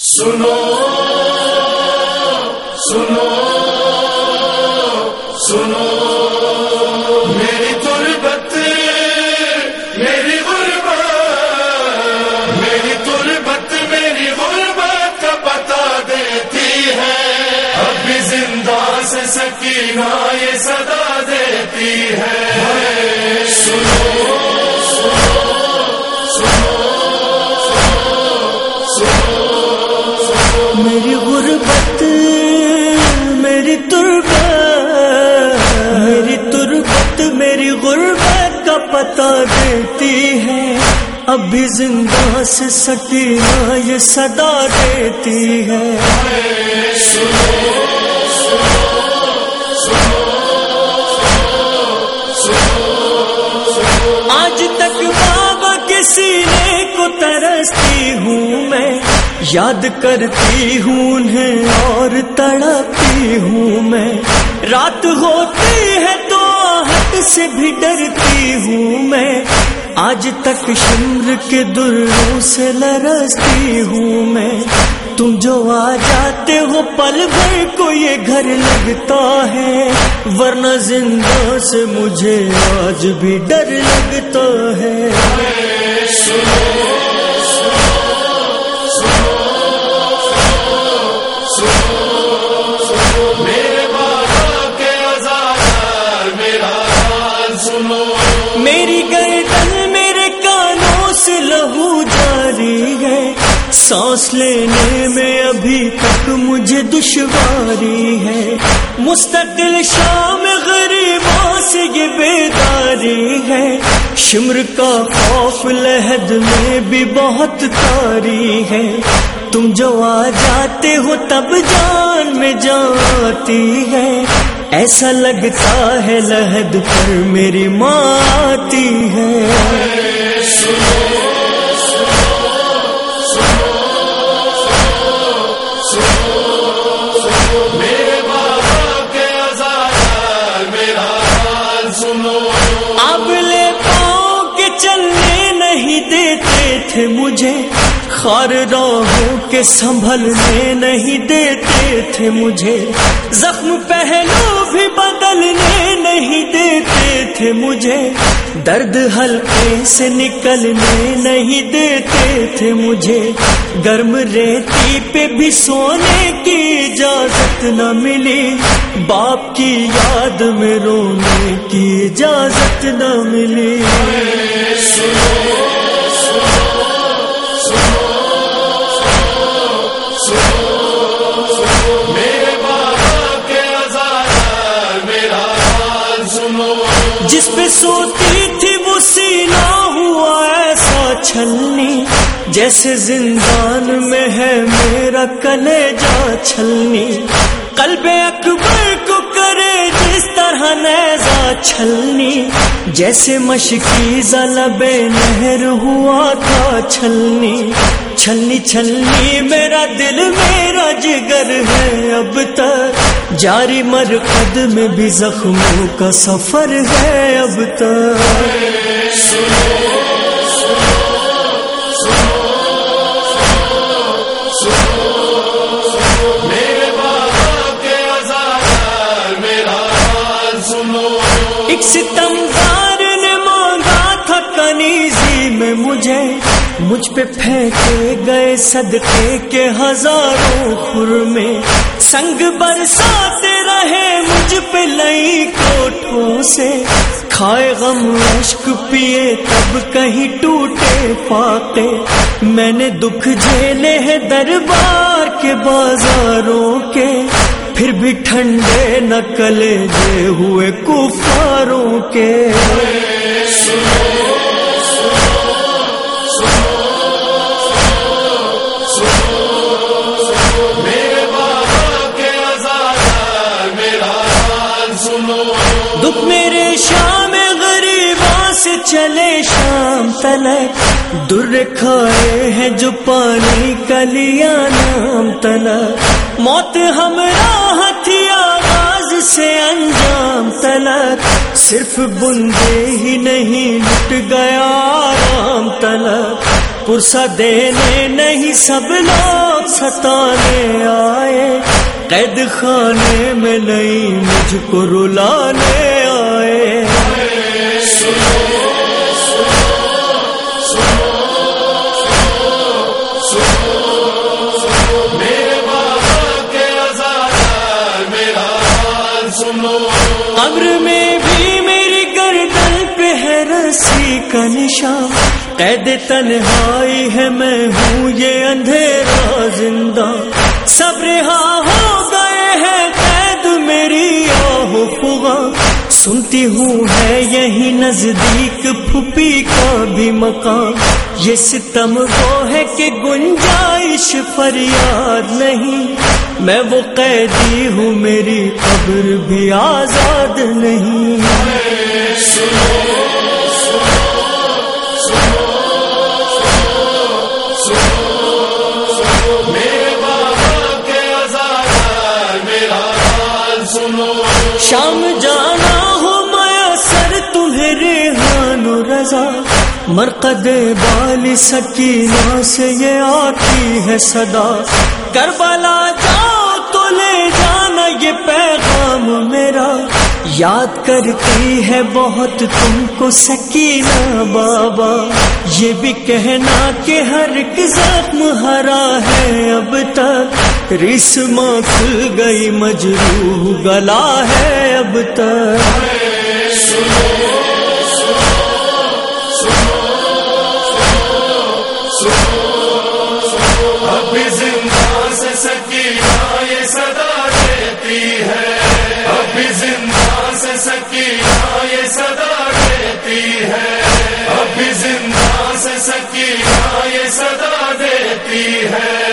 سنو سنو سنو۔ میری تربت، میری غربت، میری تربت، میری غربت کا پتا دیتی ہے۔ اب بھی زندہ سے سکینہ یہ صدا دیتی ہے۔ سنو۔ پتہ دیتی ہے۔ اب بھی زندہ سے سکینہ یہ صدا دیتی ہے۔ آج تک بابا کے سینے کو ترستی ہوں میں۔ یاد کرتی ہوں انہیں اور تڑپتی ہوں میں۔ رات ہوتی ہے تو آہٹ سے بھی ڈرتی ہوں میں۔ آج تک شمر کے دروں سے لرستی ہوں میں۔ تم جو آ جاتے ہو پل بھر کو یہ گھر لگتا ہے۔ ورنہ زندہ سے مجھے آج بھی ڈر لگتا ہے۔ سانس لینے میں ابھی تک مجھے دشواری ہے۔ مستقل شام غریبوں سے یہ بیداری ہے۔ شمر کا خوف لہد میں بھی بہت تاری ہے۔ تم جو آ جاتے ہو تب جان میں جاتی ہے۔ ایسا لگتا ہے لہد پر میری ماں آتی ہے۔ تھے مجھے، خار راہوں کے سنبھلنے نہیں دیتے تھے مجھے۔ زخم پہلو بھی بدلنے نہیں دیتے تھے مجھے۔ درد ہلکے سے نکلنے نہیں دیتے تھے مجھے۔ گرم ریتی پہ بھی سونے کی اجازت نہ ملی۔ باپ کی یاد میں رونے کی اجازت نہ ملی۔ جس پہ سوتی تھی وہ سینا ہوا ایسا چھلنی، جیسے زندان میں ہے میرا کلے جا چھلنی۔ قلب اکبر چھلنی جیسے مشکی زلب نہر ہوا تھا چھلنی چھلنی چھلنی میرا دل میرا جگر ہے اب تک جاری مرقد میں بھی زخموں کا سفر ہے اب تک میرے ستمدار نے مانگا تھا کنیزی میں مجھے۔ مجھ پہ پھینکے گئے صدقے کے ہزاروں خور میں سنگ برساتے رہے مجھ پہ لئی کوٹھوں سے۔ کھائے غم اشک پیے تب کہیں ٹوٹے پاتے میں نے دکھ جھیلے ہیں دربار کے بازاروں کے۔ پھر بھی ٹھنڈے نہ کلے دے ہوئے کفاروں کے۔ میرے دکھ میرے شام غریباں سے چلے شام تلک در کھائے ہیں جو پانی کلیا نام تلک موت ہمراہ تھی آغاز سے انجام تلک صرف بندے ہی نہیں لٹ گیا آرام تلک پرسا دینے نہیں سب لوگ لوگ ستانے آئے قید خانے میں نہیں مجھ کو رلانے کا نشان۔ قید تنہائی ہے، میں ہوں یہ اندھیرا زندہ۔ سب رہا ہو گئے ہیں، قید میری آہ فغا سنتی ہوں ہے یہی نزدیک پھپھی کا بھی مقام۔ یہ ستم وہ ہے کہ گنجائش فریاد نہیں۔ میں وہ قیدی ہوں، میری قبر بھی آزاد نہیں۔ میرے شام جانا ہو مایا سر، تمہیں ریحان و رضا۔ مرقد بال سکینہ سے یہ آتی ہے صدا۔ کربلا جاؤ تو لے جانا یہ پیغام میرا۔ یاد کرتی ہے بہت تم کو سکینہ بابا۔ یہ بھی کہنا کہ ہر ایک زخم ہرا ہے اب تک۔ رسما کھل گئی مجروح، گلا ہے اب تک۔ ابھی زندہ دیتی ہے۔ دیتی ہے۔ زندہ یہ صدا دیتی ہے۔